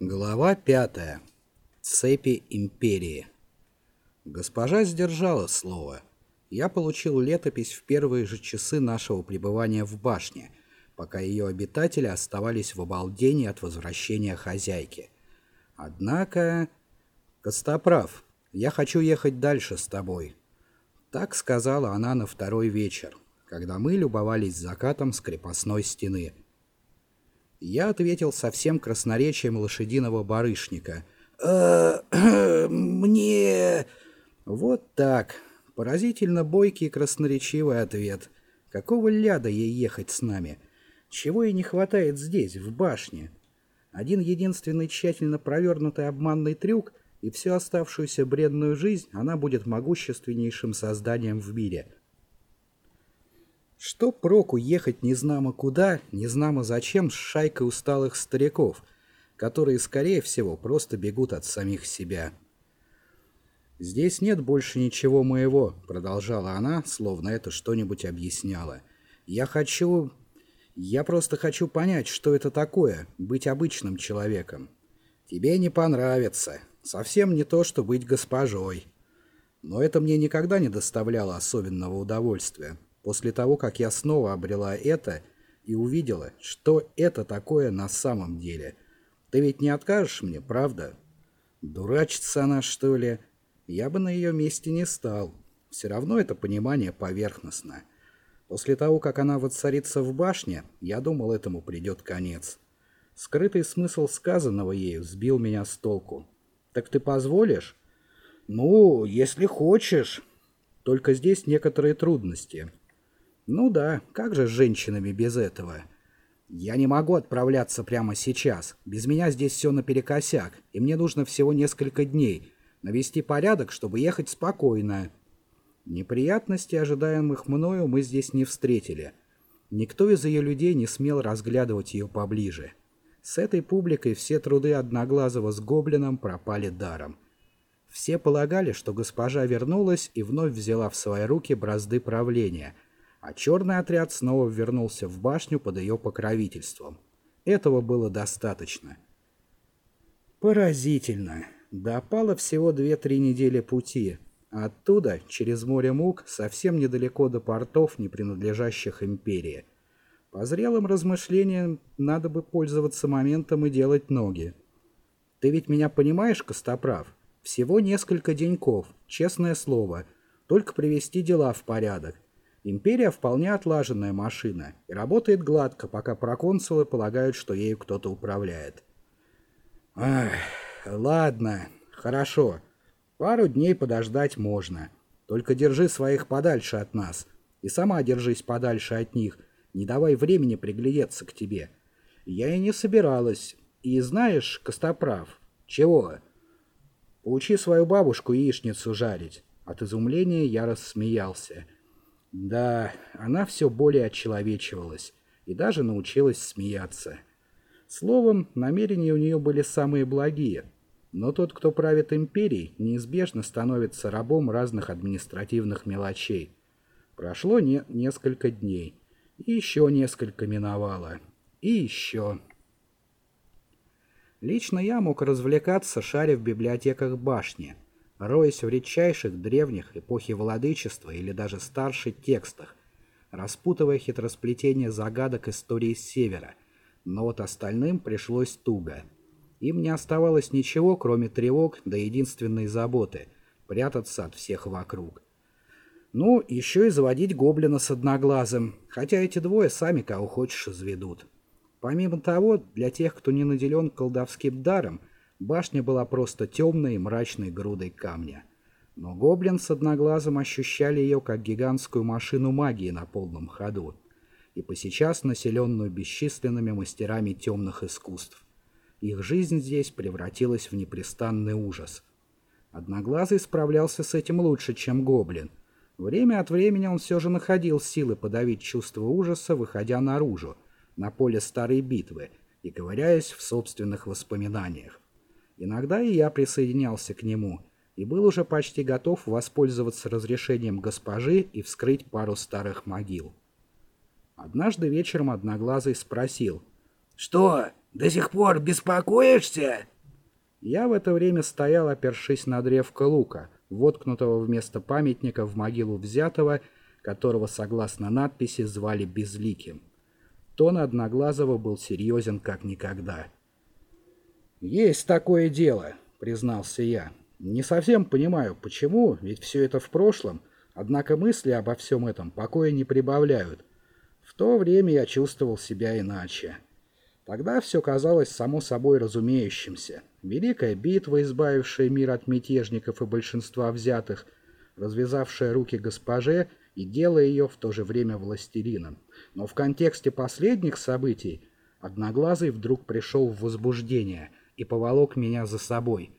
Глава пятая. Цепи империи. Госпожа сдержала слово. Я получил летопись в первые же часы нашего пребывания в башне, пока ее обитатели оставались в обалдении от возвращения хозяйки. Однако... Костоправ, я хочу ехать дальше с тобой. Так сказала она на второй вечер, когда мы любовались закатом с крепостной стены. Я ответил со всем красноречием лошадиного барышника. «Э, «Мне...» Вот так. Поразительно бойкий и красноречивый ответ. Какого ляда ей ехать с нами? Чего ей не хватает здесь, в башне? Один единственный тщательно провернутый обманный трюк, и всю оставшуюся бредную жизнь она будет могущественнейшим созданием в мире — что проку ехать незнамо куда, незнамо зачем с шайкой усталых стариков, которые, скорее всего, просто бегут от самих себя? «Здесь нет больше ничего моего», — продолжала она, словно это что-нибудь объясняло. «Я хочу... Я просто хочу понять, что это такое — быть обычным человеком. Тебе не понравится. Совсем не то, что быть госпожой. Но это мне никогда не доставляло особенного удовольствия. После того, как я снова обрела это и увидела, что это такое на самом деле. Ты ведь не откажешь мне, правда? Дурачится она, что ли? Я бы на ее месте не стал. Все равно это понимание поверхностно. После того, как она воцарится в башне, я думал, этому придет конец. Скрытый смысл сказанного ею сбил меня с толку. «Так ты позволишь?» «Ну, если хочешь. Только здесь некоторые трудности. Ну да, как же с женщинами без этого? Я не могу отправляться прямо сейчас. Без меня здесь все наперекосяк, и мне нужно всего несколько дней. Навести порядок, чтобы ехать спокойно. Неприятностей, ожидаемых мною, мы здесь не встретили. Никто из ее людей не смел разглядывать ее поближе. С этой публикой все труды Одноглазого с Гоблином пропали даром. Все полагали, что госпожа вернулась и вновь взяла в свои руки бразды правления — а черный отряд снова вернулся в башню под ее покровительством. Этого было достаточно. Поразительно. До опала всего две-три недели пути. Оттуда, через море мук, совсем недалеко до портов, не принадлежащих империи. По зрелым размышлениям надо бы пользоваться моментом и делать ноги. Ты ведь меня понимаешь, Костоправ? Всего несколько деньков, честное слово. Только привести дела в порядок. Империя вполне отлаженная машина и работает гладко, пока проконсулы полагают, что ею кто-то управляет. Ах, ладно, хорошо. Пару дней подождать можно. Только держи своих подальше от нас. И сама держись подальше от них. Не давай времени приглядеться к тебе. Я и не собиралась. И знаешь, Костоправ, чего? Поучи свою бабушку яичницу жарить. От изумления я рассмеялся. — да, она все более отчеловечивалась и даже научилась смеяться. Словом, намерения у нее были самые благие. Но тот, кто правит империей, неизбежно становится рабом разных административных мелочей. Прошло не несколько дней. И еще несколько миновало. И еще. Лично я мог развлекаться, шаря в библиотеках башни – роясь в редчайших древних эпохи владычества или даже старше текстах, распутывая хитросплетение загадок истории Севера, но вот остальным пришлось туго. Им не оставалось ничего, кроме тревог до единственной заботы — прятаться от всех вокруг. Ну, еще и заводить гоблина с одноглазым, хотя эти двое сами кого хочешь изведут. Помимо того, для тех, кто не наделен колдовским даром, Башня была просто темной и мрачной грудой камня. Но гоблин с одноглазым ощущали ее как гигантскую машину магии на полном ходу, и посейчас населенную бесчисленными мастерами темных искусств. Их жизнь здесь превратилась в непрестанный ужас. Одноглазый справлялся с этим лучше, чем гоблин. Время от времени он все же находил силы подавить чувство ужаса, выходя наружу, на поле старой битвы, и ковыряясь в собственных воспоминаниях. Иногда и я присоединялся к нему и был уже почти готов воспользоваться разрешением госпожи и вскрыть пару старых могил. Однажды вечером Одноглазый спросил. «Что, до сих пор беспокоишься?» Я в это время стоял, опершись на древко лука, воткнутого вместо памятника в могилу взятого, которого, согласно надписи, звали Безликим. Тон Одноглазого был серьезен как никогда. «Есть такое дело», — признался я. «Не совсем понимаю, почему, ведь все это в прошлом, однако мысли обо всем этом покоя не прибавляют. В то время я чувствовал себя иначе». Тогда все казалось само собой разумеющимся. Великая битва, избавившая мир от мятежников и большинства взятых, развязавшая руки госпоже и делая ее в то же время властелином. Но в контексте последних событий Одноглазый вдруг пришел в возбуждение и поволок меня за собой.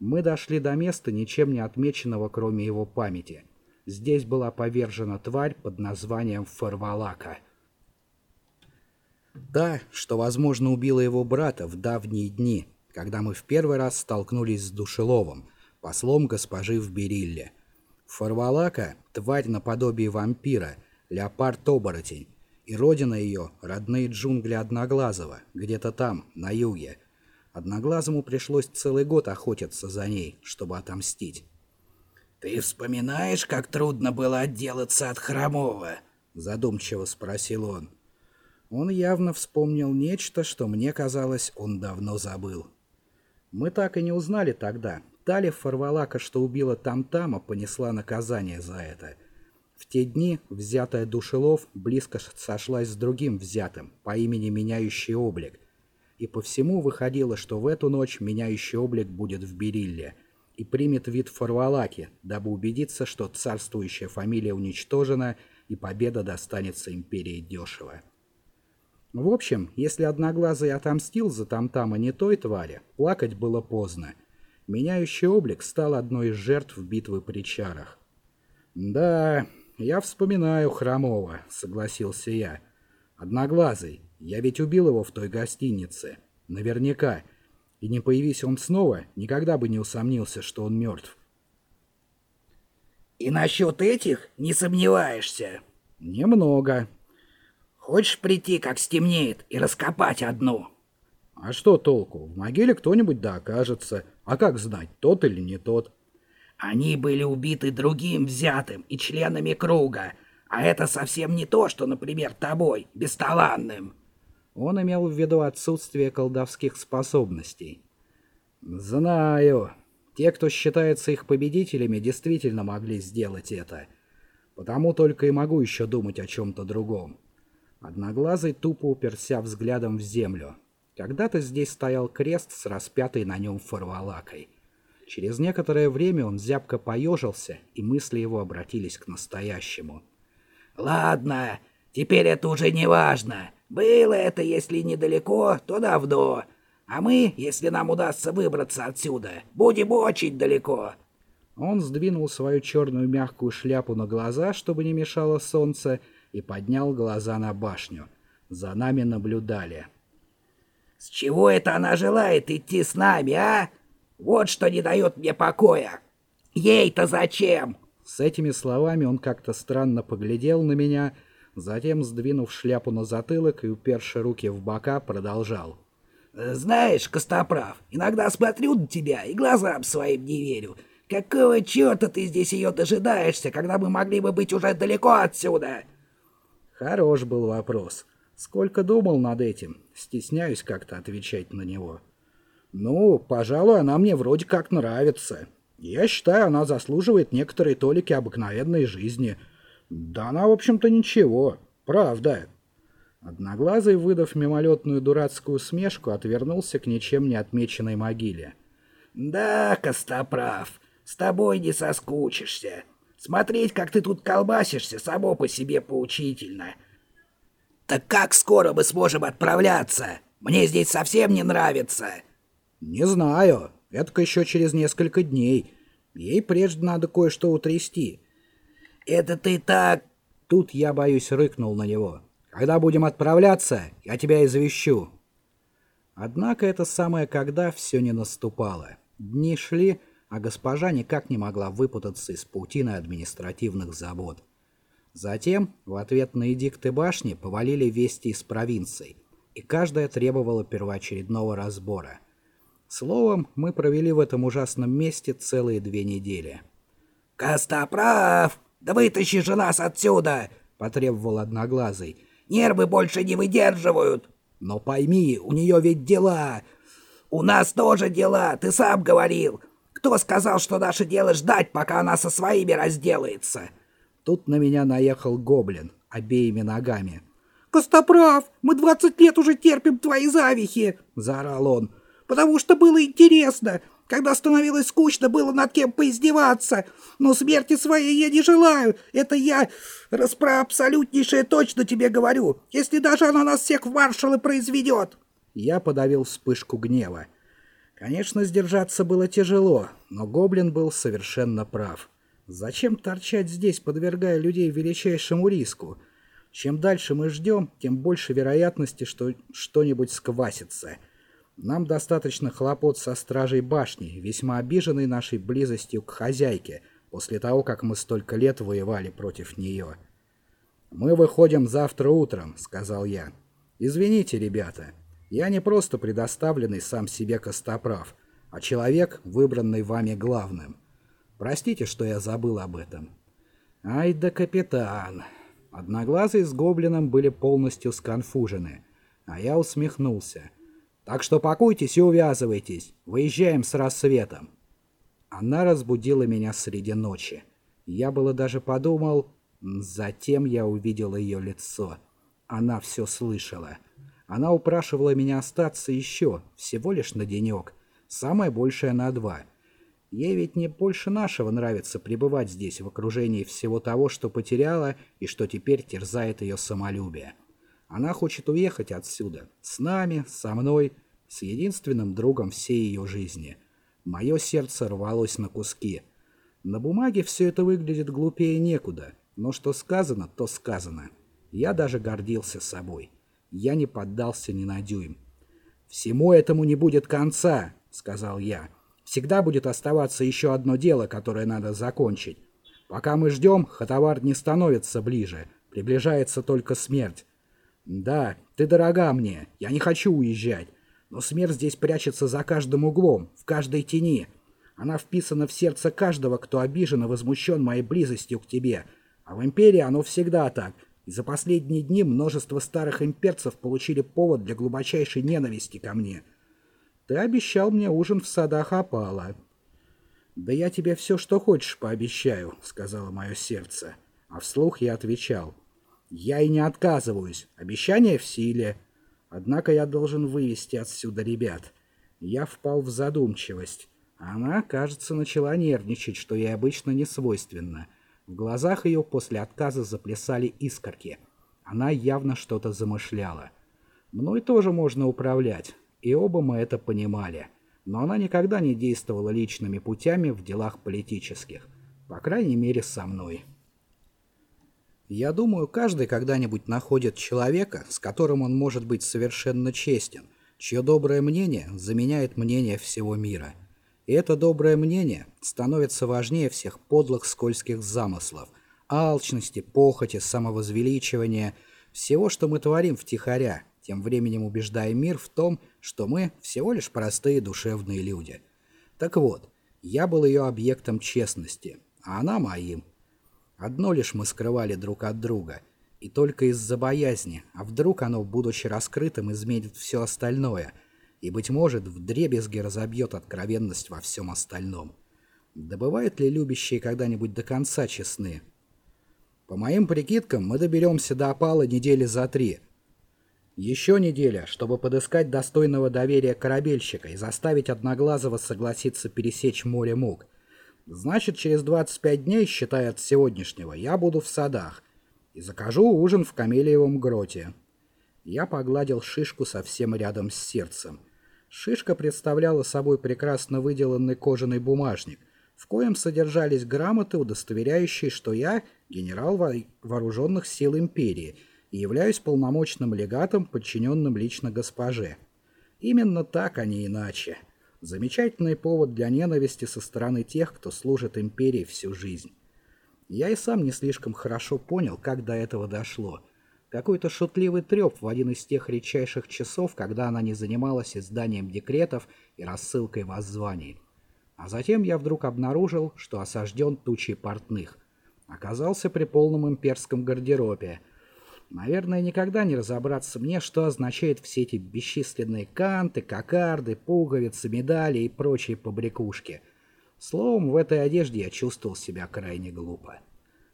Мы дошли до места, ничем не отмеченного, кроме его памяти. Здесь была повержена тварь под названием Фарвалака — Та, что, возможно, убила его брата в давние дни, когда мы в первый раз столкнулись с Душеловым, послом госпожи в Берилле. Фарвалака — тварь наподобие вампира, леопард-оборотень, и родина ее — родные джунгли Одноглазого, где-то там, на юге. Одноглазому пришлось целый год охотиться за ней, чтобы отомстить. «Ты вспоминаешь, как трудно было отделаться от Хромова?» — задумчиво спросил он. Он явно вспомнил нечто, что мне казалось, он давно забыл. Мы так и не узнали тогда. Тали Фарвалака, что убила Тамтама, понесла наказание за это. В те дни взятая Душелов близко сошлась с другим взятым по имени Меняющий Облик. И по всему выходило, что в эту ночь Меняющий Облик будет в Берилле и примет вид Фарвалаки, дабы убедиться, что царствующая фамилия уничтожена и победа достанется империи дешево. В общем, если Одноглазый отомстил за Тамтама не той твари, плакать было поздно. Меняющий облик стал одной из жертв битвы при чарах. «Да, я вспоминаю Хромова», — согласился я. «Одноглазый, я ведь убил его в той гостинице. Наверняка. И не появись он снова, никогда бы не усомнился, что он мертв». «И насчет этих не сомневаешься?» «Немного», Хочешь прийти, как стемнеет, и раскопать одну?» «А что толку? В могиле кто-нибудь да окажется. А как знать, тот или не тот?» «Они были убиты другим взятым и членами круга, а это совсем не то, что, например, тобой, бесталанным». Он имел в виду отсутствие колдовских способностей. «Знаю. Те, кто считается их победителями, действительно могли сделать это. Потому только и могу еще думать о чем-то другом. Одноглазый тупо уперся взглядом в землю. Когда-то здесь стоял крест с распятой на нем фарвалакой. Через некоторое время он зябко поежился, и мысли его обратились к настоящему. «Ладно, теперь это уже не важно. Было это, если недалеко, то давно. А мы, если нам удастся выбраться отсюда, будем очень далеко». Он сдвинул свою черную мягкую шляпу на глаза, чтобы не мешало солнце, и поднял глаза на башню. За нами наблюдали. «С чего это она желает идти с нами, а? Вот что не дает мне покоя! Ей-то зачем?» С этими словами он как-то странно поглядел на меня, затем, сдвинув шляпу на затылок и уперши руки в бока, продолжал. «Знаешь, Костоправ, иногда смотрю на тебя и глазам своим не верю. Какого черта ты здесь ее дожидаешься, когда мы могли бы быть уже далеко отсюда?» Хорош был вопрос. Сколько думал над этим, стесняюсь как-то отвечать на него. Ну, пожалуй, она мне вроде как нравится. Я считаю, она заслуживает некоторой толики обыкновенной жизни. Да она, в общем-то, ничего. Правда. Одноглазый, выдав мимолетную дурацкую смешку, отвернулся к ничем не отмеченной могиле. «Да, Костоправ, с тобой не соскучишься. Смотреть, как ты тут колбасишься, само по себе поучительно. Так как скоро мы сможем отправляться? Мне здесь совсем не нравится. Не знаю. Это еще через несколько дней. Ей прежде надо кое-что утрясти. Это ты так... Тут я, боюсь, рыкнул на него. Когда будем отправляться, я тебя извещу. Однако это самое «когда» все не наступало. Дни шли, а госпожа никак не могла выпутаться из паутины административных забот. Затем, в ответ на эдикты башни, повалили вести из провинций. и каждая требовала первоочередного разбора. Словом, мы провели в этом ужасном месте целые две недели. «Костоправ, да вытащи же нас отсюда!» — потребовал Одноглазый. «Нервы больше не выдерживают!» «Но пойми, у нее ведь дела!» «У нас тоже дела, ты сам говорил! Кто сказал, что наше дело ждать, пока она со своими разделается?» Тут на меня наехал гоблин обеими ногами. «Костоправ, мы двадцать лет уже терпим твои завихи!» — заорал он. «Потому что было интересно. Когда становилось скучно, было над кем поиздеваться. Но смерти своей я не желаю. Это я распроабсолютнейшее точно тебе говорю. Если даже она нас всех в маршалы произведет!» Я подавил вспышку гнева. Конечно, сдержаться было тяжело, но гоблин был совершенно прав. Зачем торчать здесь, подвергая людей величайшему риску? Чем дальше мы ждем, тем больше вероятности, что что-нибудь сквасится. Нам достаточно хлопот со стражей башни, весьма обиженной нашей близостью к хозяйке, после того, как мы столько лет воевали против нее. «Мы выходим завтра утром», — сказал я. «Извините, ребята, я не просто предоставленный сам себе костоправ, а человек, выбранный вами главным. Простите, что я забыл об этом». «Ай да капитан!» Одноглазый с гоблином были полностью сконфужены, а я усмехнулся. «Так что пакуйтесь и увязывайтесь. Выезжаем с рассветом». Она разбудила меня среди ночи. Я было даже подумал... Затем я увидел ее лицо. Она все слышала. Она упрашивала меня остаться еще, всего лишь на денек. Самое большее на два. Ей ведь не больше нашего нравится пребывать здесь в окружении всего того, что потеряла и что теперь терзает ее самолюбие. Она хочет уехать отсюда, с нами, со мной, с единственным другом всей ее жизни. Мое сердце рвалось на куски. На бумаге все это выглядит глупее некуда, но что сказано, то сказано. Я даже гордился собой. Я не поддался ни на дюйм. «Всему этому не будет конца», — сказал я. Всегда будет оставаться еще одно дело, которое надо закончить. Пока мы ждем, Хатавар не становится ближе. Приближается только смерть. Да, ты дорога мне, я не хочу уезжать. Но смерть здесь прячется за каждым углом, в каждой тени. Она вписана в сердце каждого, кто обижен и возмущен моей близостью к тебе. А в Империи оно всегда так. И за последние дни множество старых имперцев получили повод для глубочайшей ненависти ко мне. Ты обещал мне ужин в садах опала. Да я тебе все, что хочешь, пообещаю, сказала мое сердце. А вслух я отвечал. Я и не отказываюсь. Обещание в силе. Однако я должен вывести отсюда ребят. Я впал в задумчивость. Она, кажется, начала нервничать, что ей обычно не свойственно. В глазах ее после отказа заплясали искорки. Она явно что-то замышляла. Мной тоже можно управлять и оба мы это понимали. Но она никогда не действовала личными путями в делах политических. По крайней мере, со мной. Я думаю, каждый когда-нибудь находит человека, с которым он может быть совершенно честен, чье доброе мнение заменяет мнение всего мира. И это доброе мнение становится важнее всех подлых скользких замыслов, алчности, похоти, самовозвеличивания, всего, что мы творим втихаря, тем временем убеждая мир в том, что мы всего лишь простые душевные люди. Так вот, я был ее объектом честности, а она моим. Одно лишь мы скрывали друг от друга, и только из-за боязни, а вдруг оно, будучи раскрытым, изменит все остальное, и, быть может, вдребезги разобьет откровенность во всем остальном. Да бывают ли любящие когда-нибудь до конца честны? По моим прикидкам, мы доберемся до опала недели за три — еще неделя, чтобы подыскать достойного доверия корабельщика и заставить Одноглазого согласиться пересечь море мук. Значит, через 25 дней, считая от сегодняшнего, я буду в садах и закажу ужин в Камелиевом гроте. Я погладил шишку совсем рядом с сердцем. Шишка представляла собой прекрасно выделанный кожаный бумажник, в коем содержались грамоты, удостоверяющие, что я генерал вооруженных сил империи — и являюсь полномочным легатом, подчиненным лично госпоже. Именно так, а не иначе. Замечательный повод для ненависти со стороны тех, кто служит империи всю жизнь. Я и сам не слишком хорошо понял, как до этого дошло. какой-то шутливый треп в один из тех редчайших часов, когда она не занималась изданием декретов и рассылкой воззваний. А затем я вдруг обнаружил, что осажден тучей портных. Оказался при полном имперском гардеробе. Наверное, никогда не разобраться мне, что означают все эти бесчисленные канты, кокарды, пуговицы, медали и прочие побрякушки. Словом, в этой одежде я чувствовал себя крайне глупо.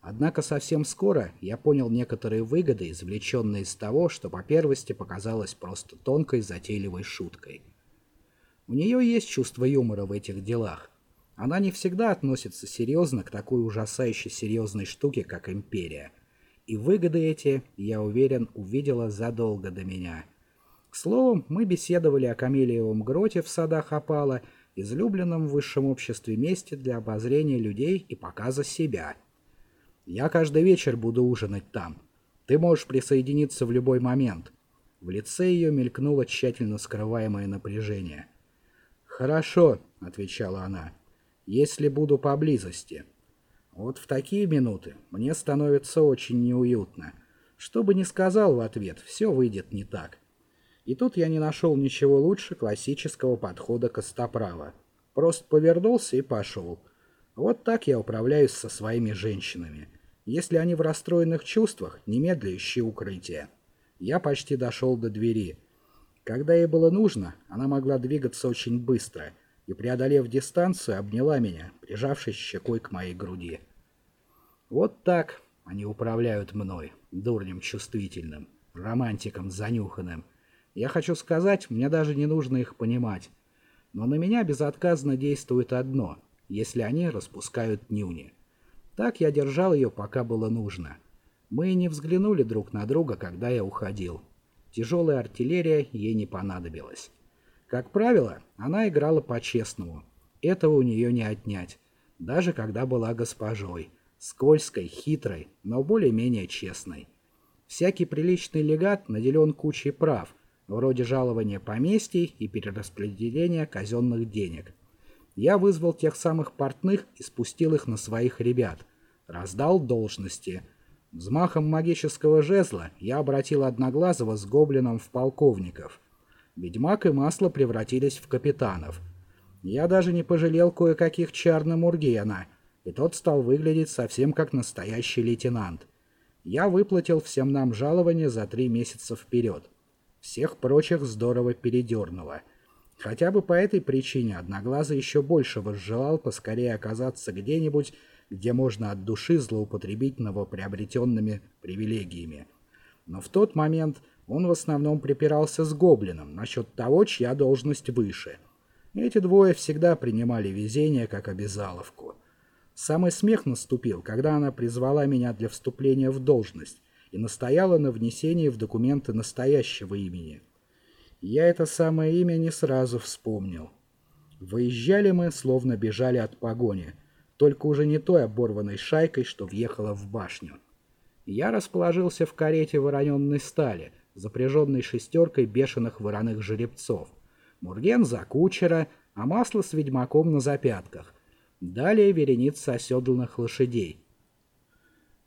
Однако совсем скоро я понял некоторые выгоды, извлеченные из того, что по первости показалось просто тонкой затейливой шуткой. У нее есть чувство юмора в этих делах. Она не всегда относится серьезно к такой ужасающей серьезной штуке, как империя. И выгоды эти, я уверен, увидела задолго до меня. К слову, мы беседовали о Камелиевом гроте в садах Апала, излюбленном в высшем обществе месте для обозрения людей и показа себя – я каждый вечер буду ужинать там. Ты можешь присоединиться в любой момент». В лице ее мелькнуло тщательно скрываемое напряжение. «Хорошо», — отвечала она, — «если буду поблизости». Вот в такие минуты мне становится очень неуютно. Что бы ни сказал в ответ, все выйдет не так. И тут я не нашел ничего лучше классического подхода Костоправа. Просто повернулся и пошел. Вот так я управляюсь со своими женщинами. Если они в расстроенных чувствах, немедля ищи укрытие. Я почти дошел до двери. Когда ей было нужно, она могла двигаться очень быстро и, преодолев дистанцию, обняла меня, прижавшись щекой к моей груди. Вот так они управляют мной, дурнем чувствительным, романтиком занюханным. Я хочу сказать, мне даже не нужно их понимать. Но на меня безотказно действует одно — если они распускают нюни. Так я держал ее, пока было нужно. Мы не взглянули друг на друга, когда я уходил. Тяжелая артиллерия ей не понадобилась. Как правило, она играла по-честному. Этого у нее не отнять. Даже когда была госпожой. Скользкой, хитрой, но более-менее честной. Всякий приличный легат наделен кучей прав, вроде жалования поместий и перераспределения казенных денег – я вызвал тех самых портных и спустил их на своих ребят. Раздал должности. Взмахом магического жезла я обратил Одноглазого с гоблином в полковников. Ведьмак и масло превратились в капитанов. Я даже не пожалел кое-каких чар на Мургена, и тот стал выглядеть совсем как настоящий лейтенант. Я выплатил всем нам жалование за три месяца вперед. Всех прочих здорово передернуло. Хотя бы по этой причине Одноглазый еще больше возжелал поскорее оказаться где-нибудь, где можно от души злоупотребить новоприобретенными привилегиями. Но в тот момент он в основном припирался с Гоблином насчет того, чья должность выше. Эти двое всегда принимали везение как обязаловку. Самый смех наступил, когда она призвала меня для вступления в должность и настояла на внесении в документы настоящего имени – я это самое имя не сразу вспомнил. Выезжали мы, словно бежали от погони, только уже не той оборванной шайкой, что въехала в башню. Я расположился в карете вороненной стали, запряженной шестеркой бешеных вороных жеребцов. Мурген за кучера, а масло с ведьмаком на запятках. Далее вереница оседланных лошадей.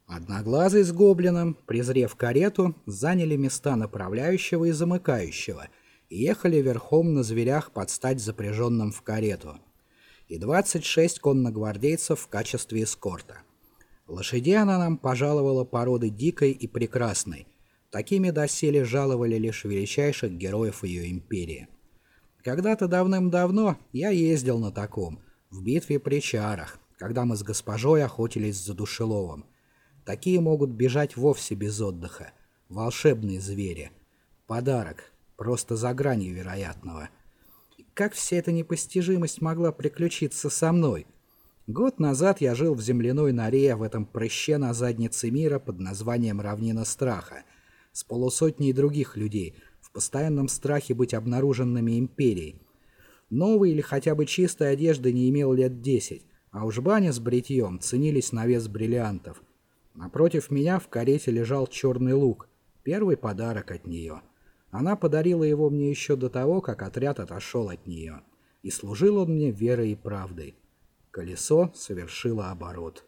Одноглазый с гоблином, презрев карету, заняли места направляющего и замыкающего — ехали верхом на зверях под стать запряженным в карету, и 26 конногвардейцев в качестве эскорта. Лошадей она нам пожаловала породы дикой и прекрасной. Такими доселе жаловали лишь величайших героев ее империи. Когда-то давным-давно я ездил на таком, в битве при Чарах, когда мы с госпожой охотились за душеловом. Такие могут бежать вовсе без отдыха. Волшебные звери. Подарок, просто за гранью вероятного. как вся эта непостижимость могла приключиться со мной? Год назад я жил в земляной норе в этом прыще на заднице мира под названием «Равнина страха», с полусотней других людей, в постоянном страхе быть обнаруженными империей. Новой или хотя бы чистой одежды не имел лет десять, а уж баня с бритьем ценились на вес бриллиантов. Напротив меня в карете лежал черный лук, первый подарок от нее — она подарила его мне еще до того, как отряд отошел от нее. И служил он мне верой и правдой. Колесо совершило оборот.